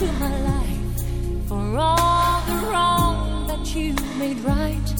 To my life for all the wrong that you made right.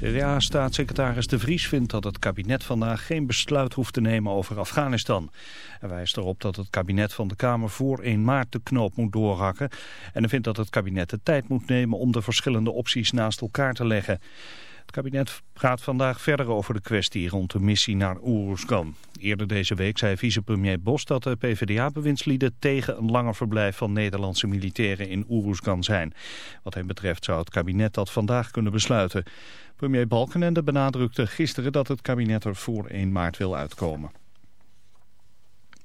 CDA-staatssecretaris De Vries vindt dat het kabinet vandaag geen besluit hoeft te nemen over Afghanistan. Hij wijst erop dat het kabinet van de Kamer voor 1 maart de knoop moet doorhakken. En hij vindt dat het kabinet de tijd moet nemen om de verschillende opties naast elkaar te leggen. Het kabinet praat vandaag verder over de kwestie rond de missie naar Oeruzgan. Eerder deze week zei vicepremier Bos dat de PvdA-bewindslieden tegen een langer verblijf van Nederlandse militairen in Oeruzgan zijn. Wat hem betreft zou het kabinet dat vandaag kunnen besluiten. Premier Balkenende benadrukte gisteren dat het kabinet er voor 1 maart wil uitkomen.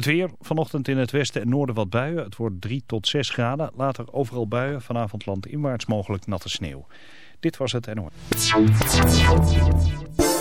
Het weer, vanochtend in het westen en noorden wat buien. Het wordt 3 tot 6 graden. Later overal buien, vanavond landinwaarts mogelijk natte sneeuw. Dit was het NOS.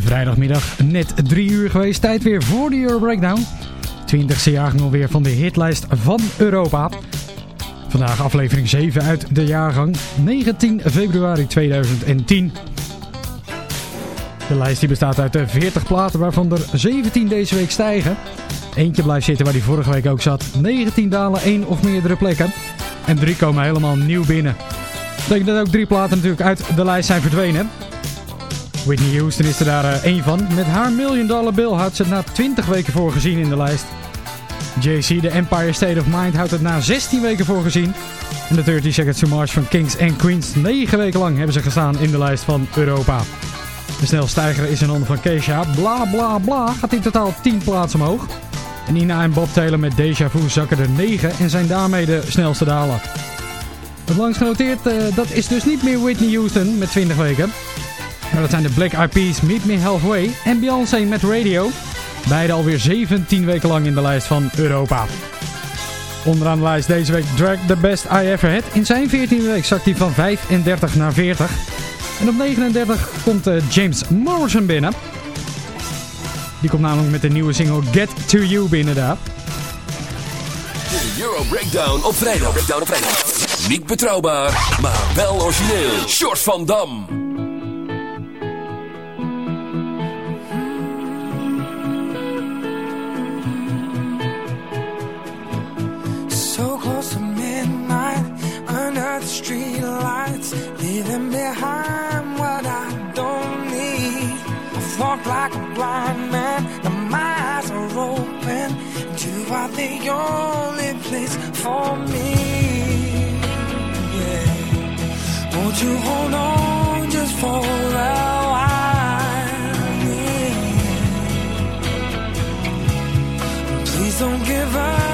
Vrijdagmiddag net drie uur geweest. Tijd weer voor de Euro Breakdown. 20e jaargang alweer van de hitlijst van Europa. Vandaag aflevering 7 uit de jaargang 19 februari 2010. De lijst die bestaat uit 40 platen waarvan er 17 deze week stijgen. Eentje blijft zitten waar die vorige week ook zat. 19 dalen, 1 of meerdere plekken. En drie komen helemaal nieuw binnen. Dat betekent dat ook drie platen natuurlijk uit de lijst zijn verdwenen. Whitney Houston is er daar uh, één van. Met haar Million Dollar Bill houdt ze het na 20 weken voor gezien in de lijst. JC, The Empire State of Mind, houdt het na 16 weken voor gezien. En de 30 Seconds to Mars van Kings and Queens. 9 weken lang hebben ze gestaan in de lijst van Europa. De snelstijger is een ander van Keisha. Bla bla bla gaat in totaal 10 plaatsen omhoog. En Nina en Bob Taylor met Deja Vu zakken er 9 en zijn daarmee de snelste daler. Het langst genoteerd, uh, dat is dus niet meer Whitney Houston met 20 weken. Maar dat zijn de Black Eyed Meet Me Halfway en Beyoncé met Radio. Beide alweer 17 weken lang in de lijst van Europa. Onderaan de lijst deze week Drag The Best I Ever Had. In zijn 14e week zakt hij van 35 naar 40. En op 39 komt uh, James Morrison binnen. Die komt namelijk met de nieuwe single Get To You binnen daar. De Euro Breakdown op vrijdag. Breakdown op. Niet betrouwbaar, maar wel origineel. Short van Dam. The street lights, leaving behind what I don't need. I've walked like a blind man, now my eyes are open, and you are the only place for me. Yeah. Won't you hold on just for a while? Yeah. Please don't give up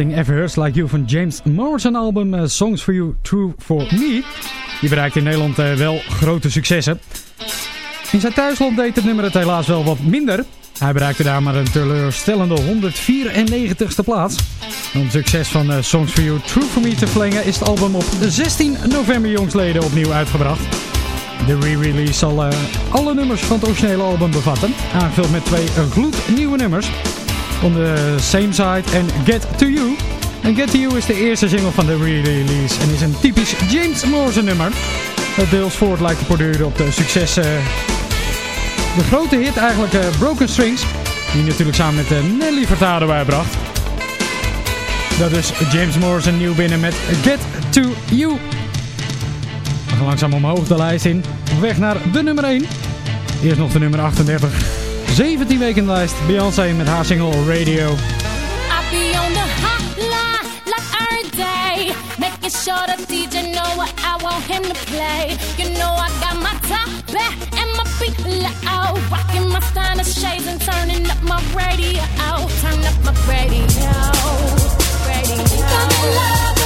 Nothing Ever Hurts Like You van James Morrison album eh, Songs For You, True For Me. Die bereikt in Nederland eh, wel grote successen. In zijn thuisland deed het nummer het helaas wel wat minder. Hij bereikte daar maar een teleurstellende 194ste plaats. Om het succes van eh, Songs For You, True For Me te verlengen is het album op 16 november jongsleden opnieuw uitgebracht. De re-release zal alle nummers van het originele album bevatten, aangevuld met twee gloednieuwe nummers. On the Same Side en Get To You. En Get To You is de eerste single van de re-release en is een typisch James Morrison nummer. Het deels voort lijkt te borduren op de succes... eh, de grote hit eigenlijk eh, Broken Strings, die natuurlijk samen met eh, Nelly Furtado bijbracht. Dat is James Morrison nieuw binnen met Get To You. Langzaam omhoog de lijst in, op weg naar de nummer 1. Eerst nog de nummer 38. 17 weken in de lijst, Beyoncé met haar single Radio. I be on the hotline like every day, making sure the DJ know what I want him to play. You know I got my top back and my feet low, rocking my stylish shades and turning up my radio. Turn up my radio. Radio. I'm in love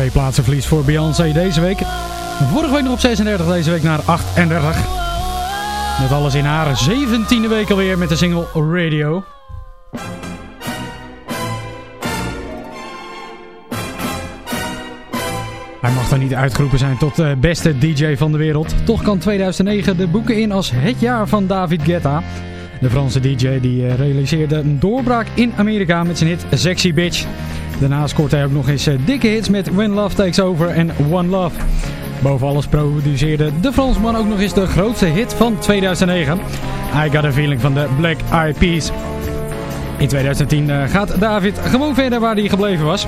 Twee plaatsen verlies voor Beyoncé deze week. Vorige week nog op 36, deze week naar 38. Met alles in haar 17e week alweer met de single Radio. Hij mag dan niet uitgeroepen zijn tot de beste DJ van de wereld. Toch kan 2009 de boeken in als het jaar van David Guetta. De Franse DJ die eh, realiseerde een doorbraak in Amerika met zijn hit Sexy Bitch. Daarna scoort hij ook nog eens eh, dikke hits met When Love Takes Over en One Love. Boven alles produceerde de Fransman ook nog eens de grootste hit van 2009. I Got A Feeling van de Black Eyed Peas. In 2010 eh, gaat David gewoon verder waar hij gebleven was.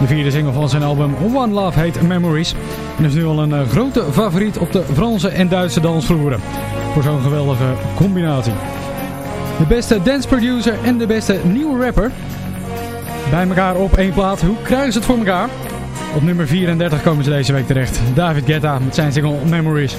De vierde single van zijn album One Love Hate Memories. En is nu al een eh, grote favoriet op de Franse en Duitse dansvloeren. Voor zo'n geweldige combinatie. De beste dance producer en de beste nieuwe rapper. Bij elkaar op één plaat. Hoe krijgen ze het voor elkaar? Op nummer 34 komen ze deze week terecht. David Guetta met zijn single Memories.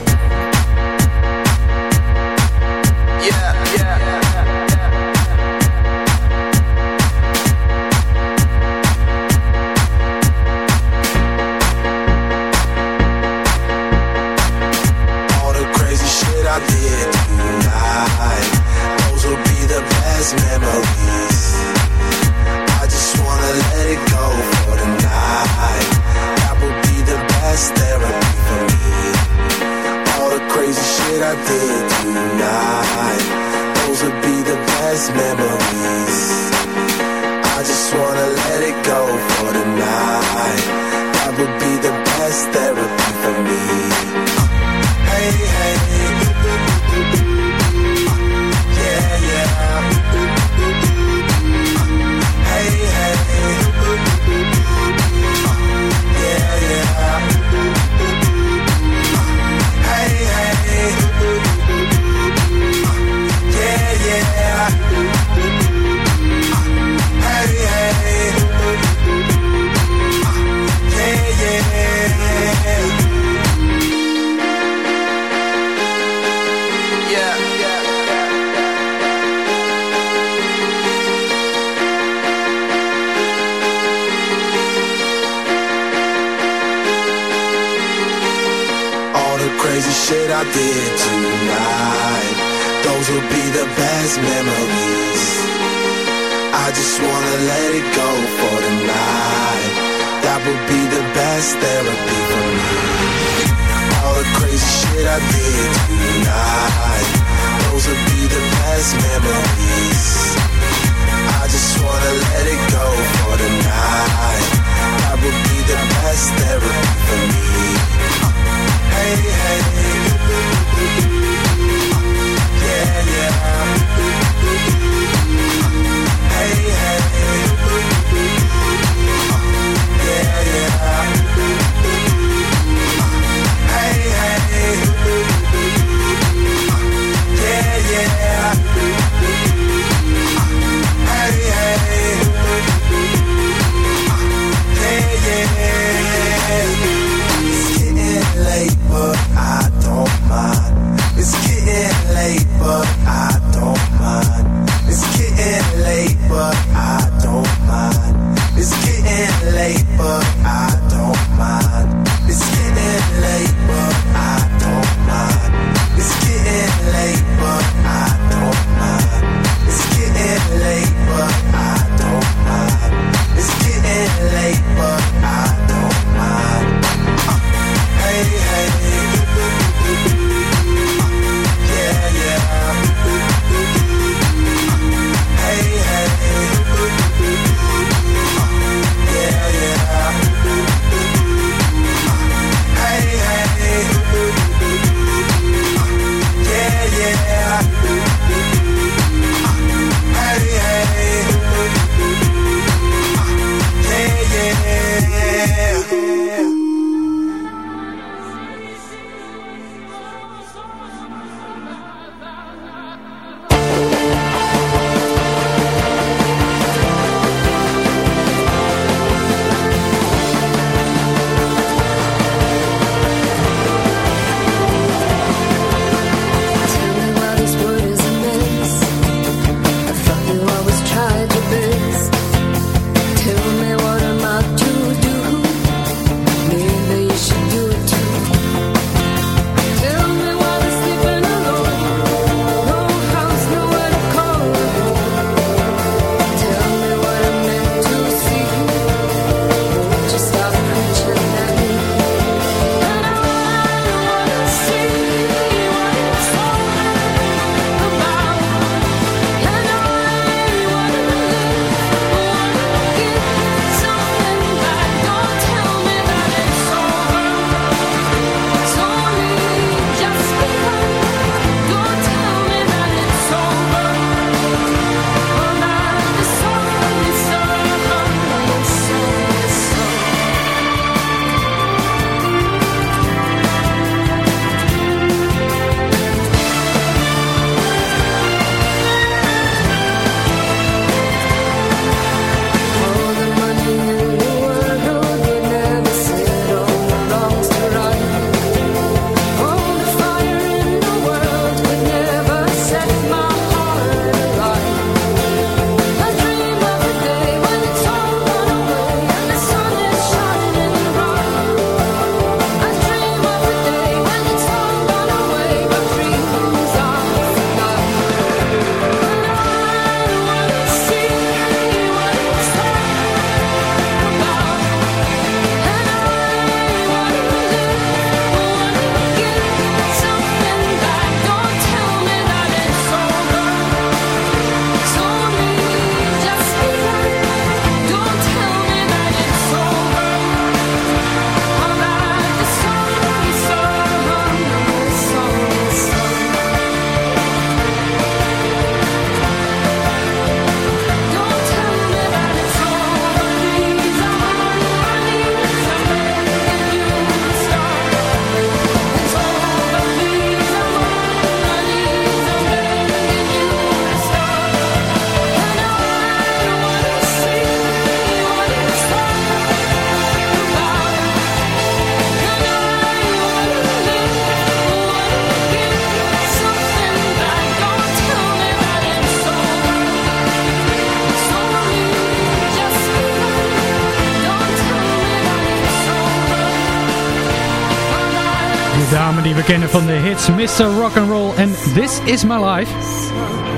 Dame die we kennen van de hits Mr. Rock'n'Roll en This Is My Life.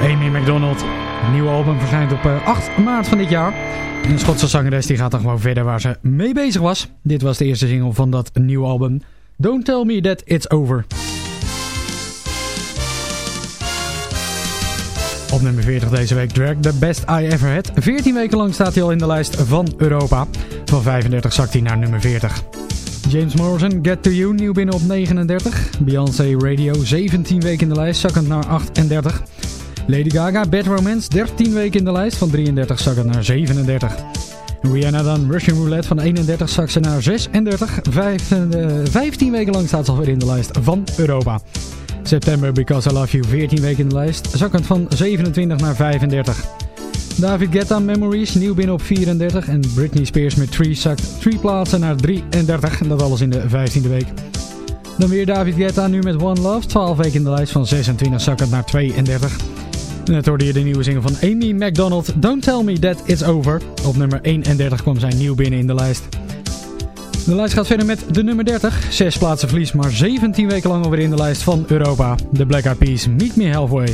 Amy McDonald. Nieuwe album verschijnt op eh, 8 maart van dit jaar. En de Schotse zangeres die gaat dan gewoon verder waar ze mee bezig was. Dit was de eerste single van dat nieuwe album. Don't Tell Me That It's Over. Op nummer 40 deze week Drag, The Best I Ever Had. 14 weken lang staat hij al in de lijst van Europa. Van 35 zakt hij naar nummer 40. James Morrison, Get To You, nieuw binnen op 39. Beyoncé Radio, 17 weken in de lijst, zakkend naar 38. Lady Gaga, Bad Romance, 13 weken in de lijst, van 33 zakkend naar 37. Rihanna dan, Russian Roulette, van 31 zakt ze naar 36. Vijf, eh, 15 weken lang staat ze alweer in de lijst van Europa. September Because I Love You, 14 weken in de lijst, zakkend van 27 naar 35. David Guetta Memories, nieuw binnen op 34. En Britney Spears met 3 zakt 3 plaatsen naar 33. En dat alles in de 15e week. Dan weer David Guetta nu met One Love. 12 weken in de lijst van 26 zakkend naar 32. En net hoorde je de nieuwe single van Amy McDonald. Don't Tell Me That It's Over. Op nummer 31 kwam zij nieuw binnen in de lijst. De lijst gaat verder met de nummer 30. 6 plaatsen verlies, maar 17 weken lang alweer in de lijst van Europa. De Black Eyed Peas, Meet Me Halfway.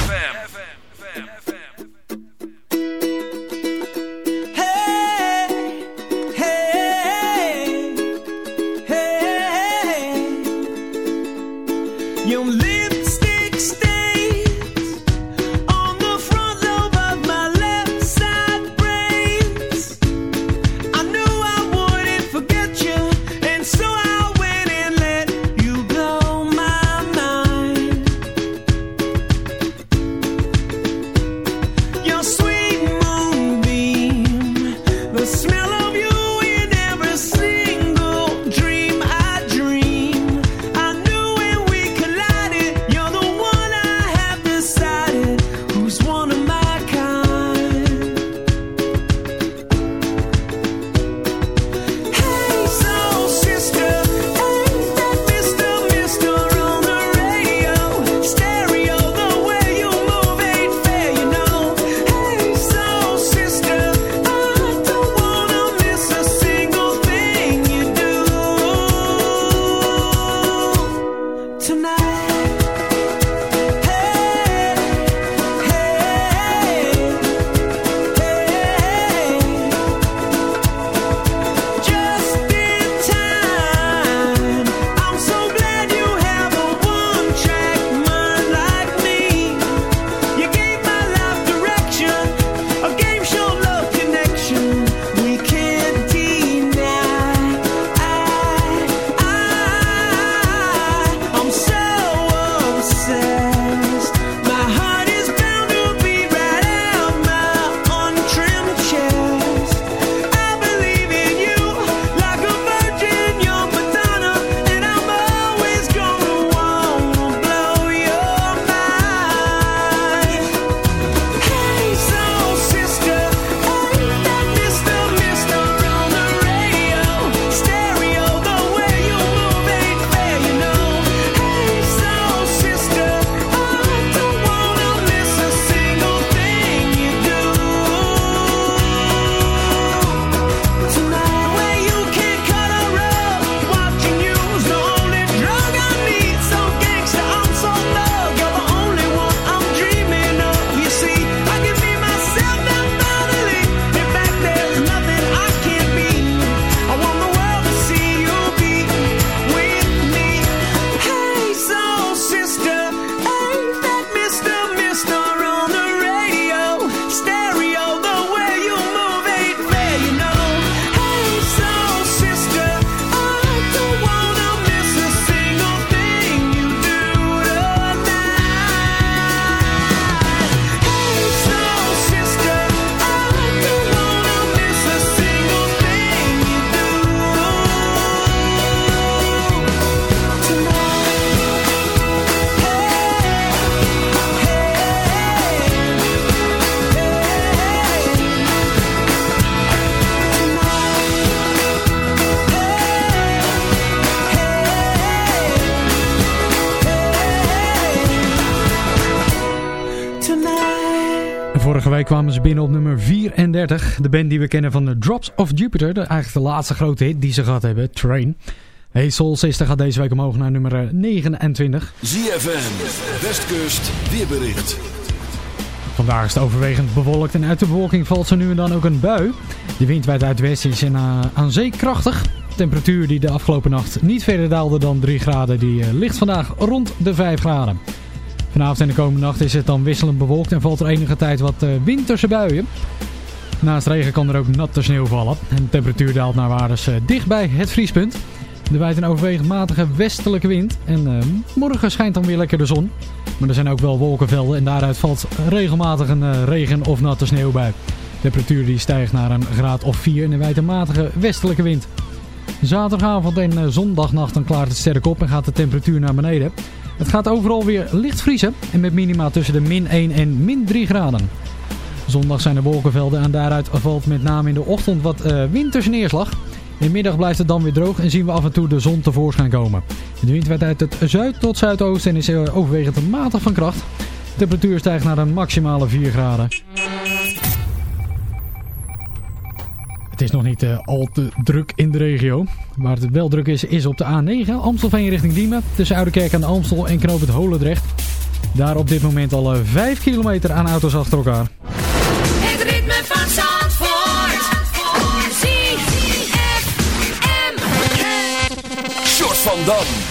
Kwamen ze binnen op nummer 34. De band die we kennen van de Drops of Jupiter. De, eigenlijk de laatste grote hit die ze gehad hebben, Train. Hey Soul Sister gaat deze week omhoog naar nummer eh, 29. ZFM. Westkust weerbericht. Vandaag is het overwegend bewolkt en uit de bewolking valt zo nu en dan ook een bui. De wind waait uit het westen is en, eh, aan zee krachtig. De temperatuur die de afgelopen nacht niet verder daalde dan 3 graden, die eh, ligt vandaag rond de 5 graden. Vanavond en de komende nacht is het dan wisselend bewolkt en valt er enige tijd wat eh, winterse buien. Naast regen kan er ook natte sneeuw vallen. En de temperatuur daalt naar waardes eh, dicht bij het vriespunt. Er waait een overwegend matige westelijke wind. En eh, morgen schijnt dan weer lekker de zon. Maar er zijn ook wel wolkenvelden en daaruit valt regelmatig een regen- of natte sneeuwbui. De temperatuur die stijgt naar een graad of 4 en er een matige westelijke wind. Zaterdagavond en zondagnacht dan klaart het sterk op en gaat de temperatuur naar beneden. Het gaat overal weer licht vriezen en met minima tussen de min 1 en min 3 graden. Zondag zijn er wolkenvelden en daaruit valt met name in de ochtend wat eh winters neerslag. In de middag blijft het dan weer droog en zien we af en toe de zon tevoorschijn komen. De wind werd uit het zuid tot zuidoosten en is eh, overwegend matig van kracht. De temperatuur stijgt naar een maximale 4 graden. Het is nog niet eh, al te druk in de regio. Waar het wel druk is, is op de A9 Amstelveen richting Diemen. Tussen Oudekerk aan de Amstel en Knoop het Holendrecht. Daar op dit moment al eh, 5 kilometer aan auto's achter elkaar. Het ritme van Zandvoort. ZFM. Short van Dam.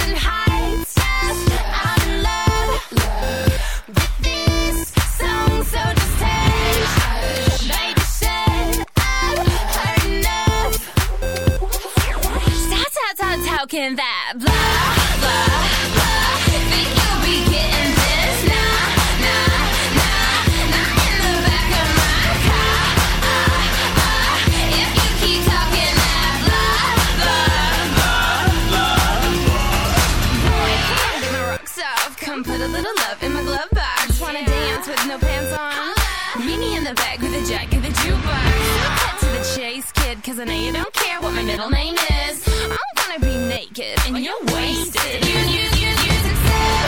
can that blah, blah, blah? Think you'll be getting this? Nah, nah, nah, nah, in the back of my car. If you keep talking that blah, blah, blah, Boy, get my rocks off. Come put a little love in my glove box. Wanna dance with no pants on? Meet me in the back with a jack of the jukebox. Cause I know you don't care what my middle name is. I'm gonna be naked and you're wasted. You, you, you, you said,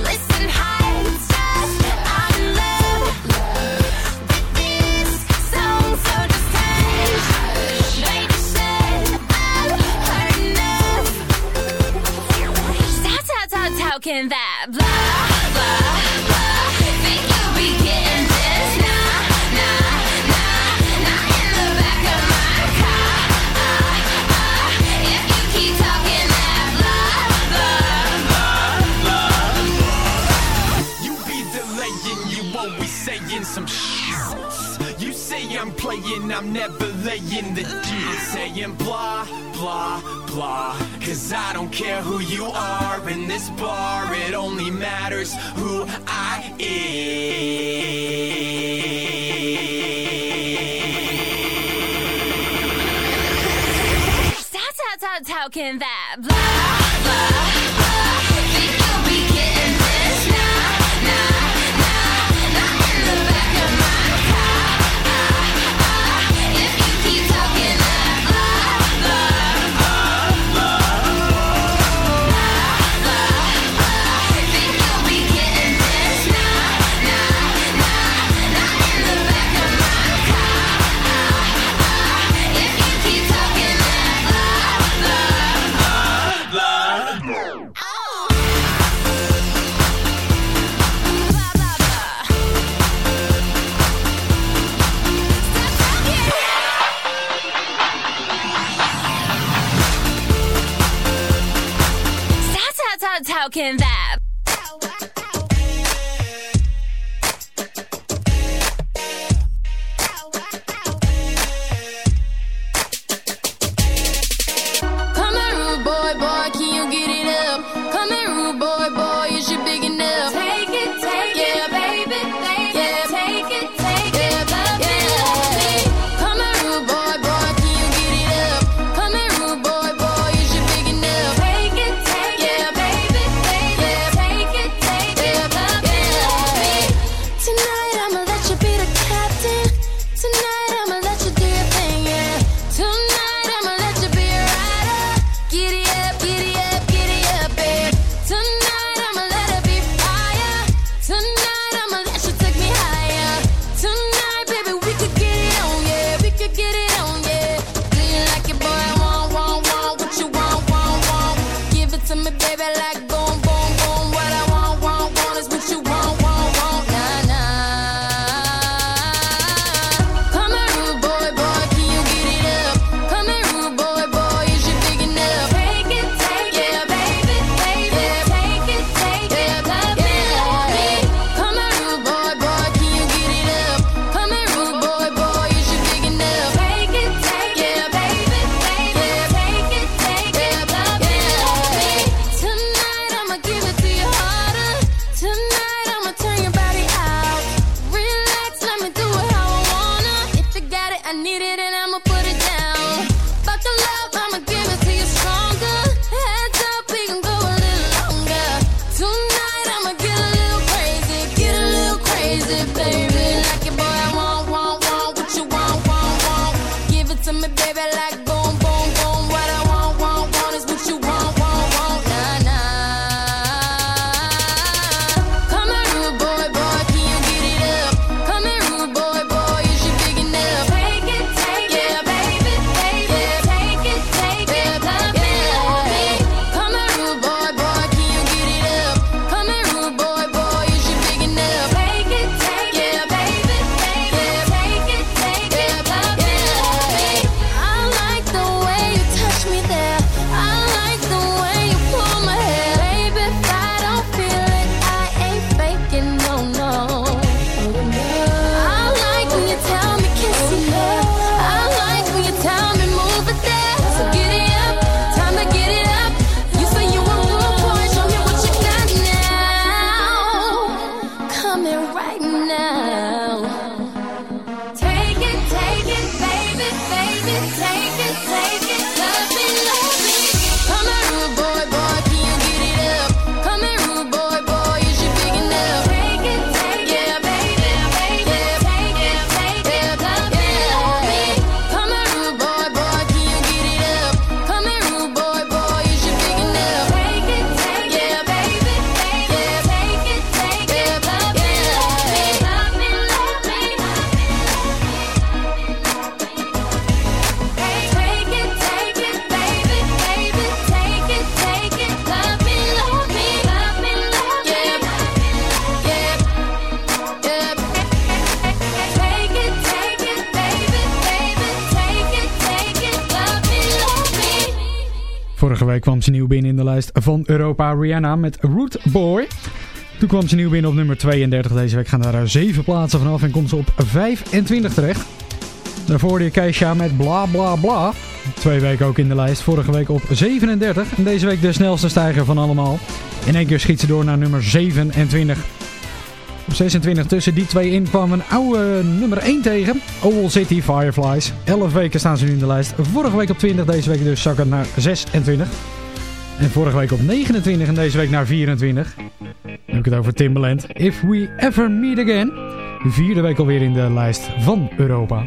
listen, heights, I'm in love with this song, so just take. Baby said, I've heard enough. How, how, how, how can that playing, I'm never laying the G. Saying blah, blah, blah. Cause I don't care who you are in this bar, it only matters who I am. How, how can that blah, blah, blah? week kwam ze nieuw binnen in de lijst van Europa Rihanna met Root Boy. Toen kwam ze nieuw binnen op nummer 32. Deze week gaan daar eh, 7 plaatsen vanaf en komt ze op 25 terecht. Daarvoor de Keisha met Bla Bla Bla. Twee weken ook in de lijst. Vorige week op 37. En deze week de snelste stijger van allemaal. In één keer schiet ze door naar nummer 27. Op 26 tussen die twee in kwam een oude nummer 1 tegen. Oval City Fireflies. 11 weken staan ze nu in de lijst. Vorige week op 20, deze week dus zakken naar 26. En vorige week op 29 en deze week naar 24. Dan heb ik het over Timbaland. If We Ever Meet Again. De vierde week alweer in de lijst van Europa.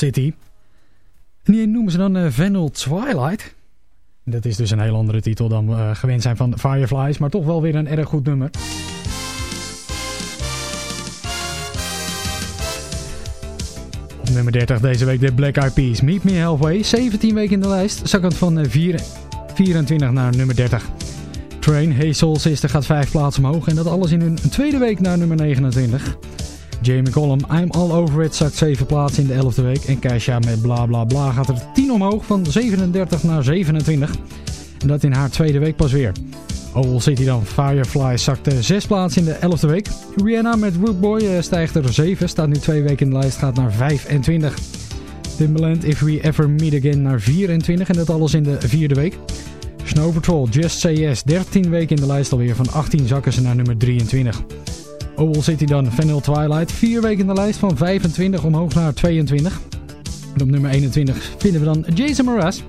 City. En die noemen ze dan eh, Vanilla Twilight. Dat is dus een heel andere titel dan we eh, gewend zijn van Fireflies, maar toch wel weer een erg goed nummer. Op nummer 30 deze week de Black Eyed Peas. Meet Me Halfway. 17 weken in de lijst. Zakkend van eh, vier- 24 naar nummer 30. Train, Hey Soul Sister gaat 5 plaatsen omhoog. En dat alles in hun tweede week naar nummer 29. Jamie Collum, I'm All Over It, zakt 7 plaatsen in de 11e week. En Kesha met Bla Bla Bla gaat er 10 omhoog van 37 naar 27. En dat in haar tweede week pas weer. Owl City dan, Firefly zakt 6 plaatsen in de 11e week. Rihanna met Root Boy eh, stijgt er 7, staat nu 2 weken in de lijst, gaat naar 25. Timbaland, If We Ever Meet Again naar 24 en dat alles in de vierde week. Snow Patrol, Just Yes, 13 weken in de lijst alweer. Van 18 zakken ze naar nummer 23. Owl City dan, Vanilla Twilight, 4 weken in de lijst van 25 omhoog naar 22. En op nummer 21 vinden we dan Jason Mraz.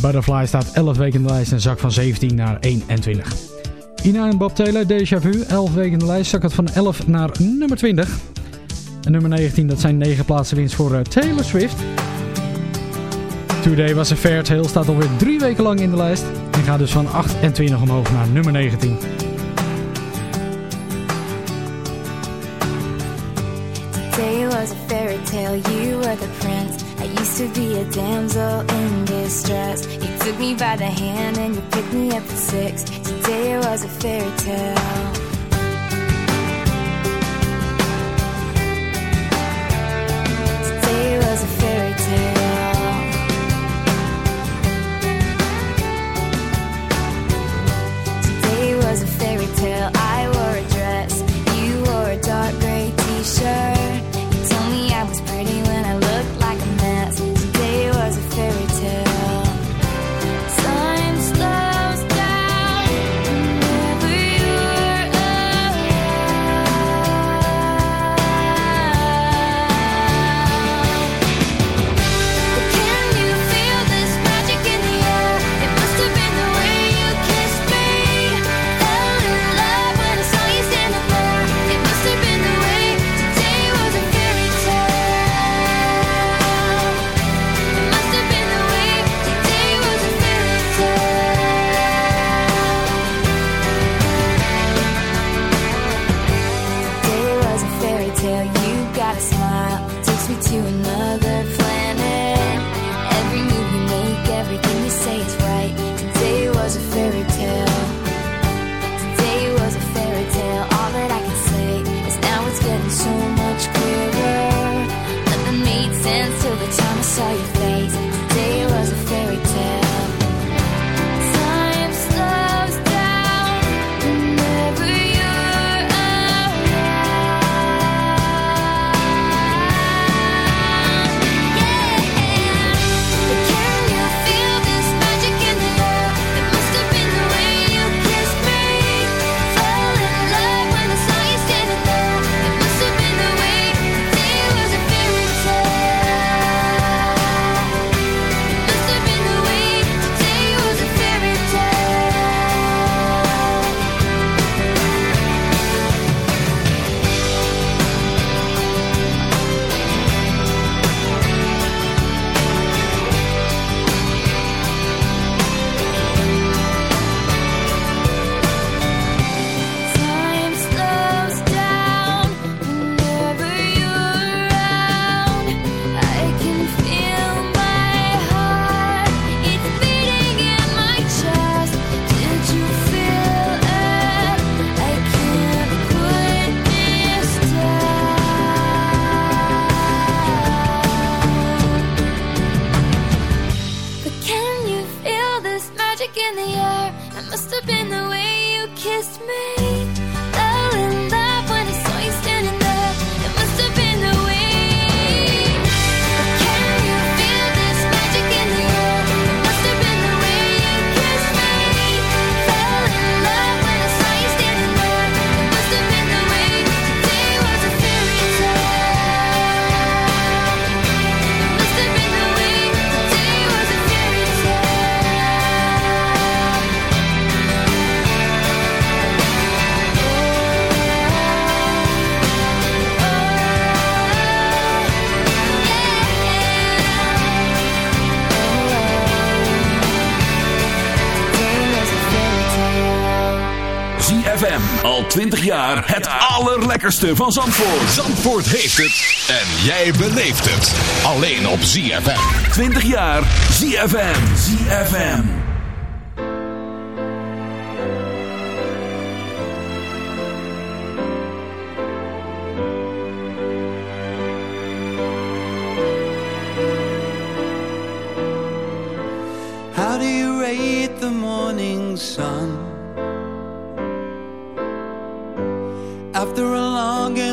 Butterfly staat 11 weken in de lijst en zak van 17 naar 21. Ina en Bob Taylor, Deja Vu. 11 weken in de lijst, zak van 11 naar nummer 20. En nummer 19, dat zijn 9 plaatsen winst voor eh, Taylor Swift. Today was a fair tale, staat alweer 3 weken lang in de lijst. En gaat dus van 28 omhoog naar nummer 19. The prince. I used to be a damsel in distress. You took me by the hand and you picked me up at six. Today it was a fairy tale. 20 jaar het allerlekkerste van Zandvoort. Zandvoort heeft het en jij beleeft het. Alleen op ZFM. 20 jaar ZFM. ZFM. How do you rate the morning sun?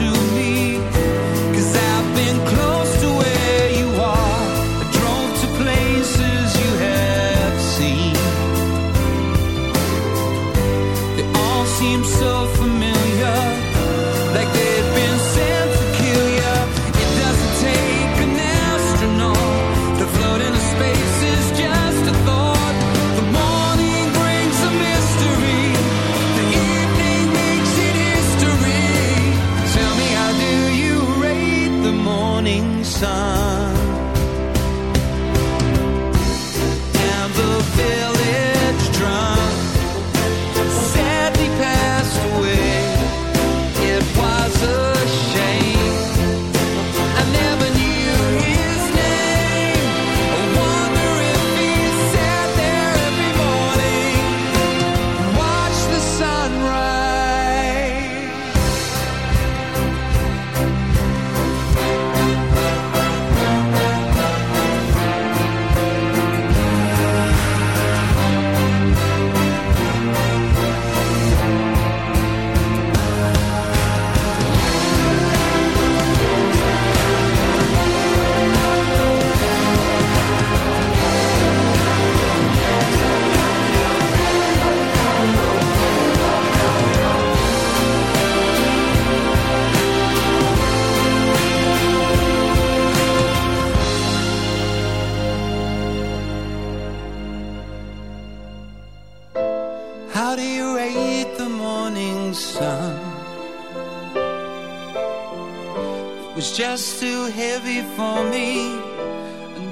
to me.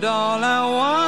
All I wanted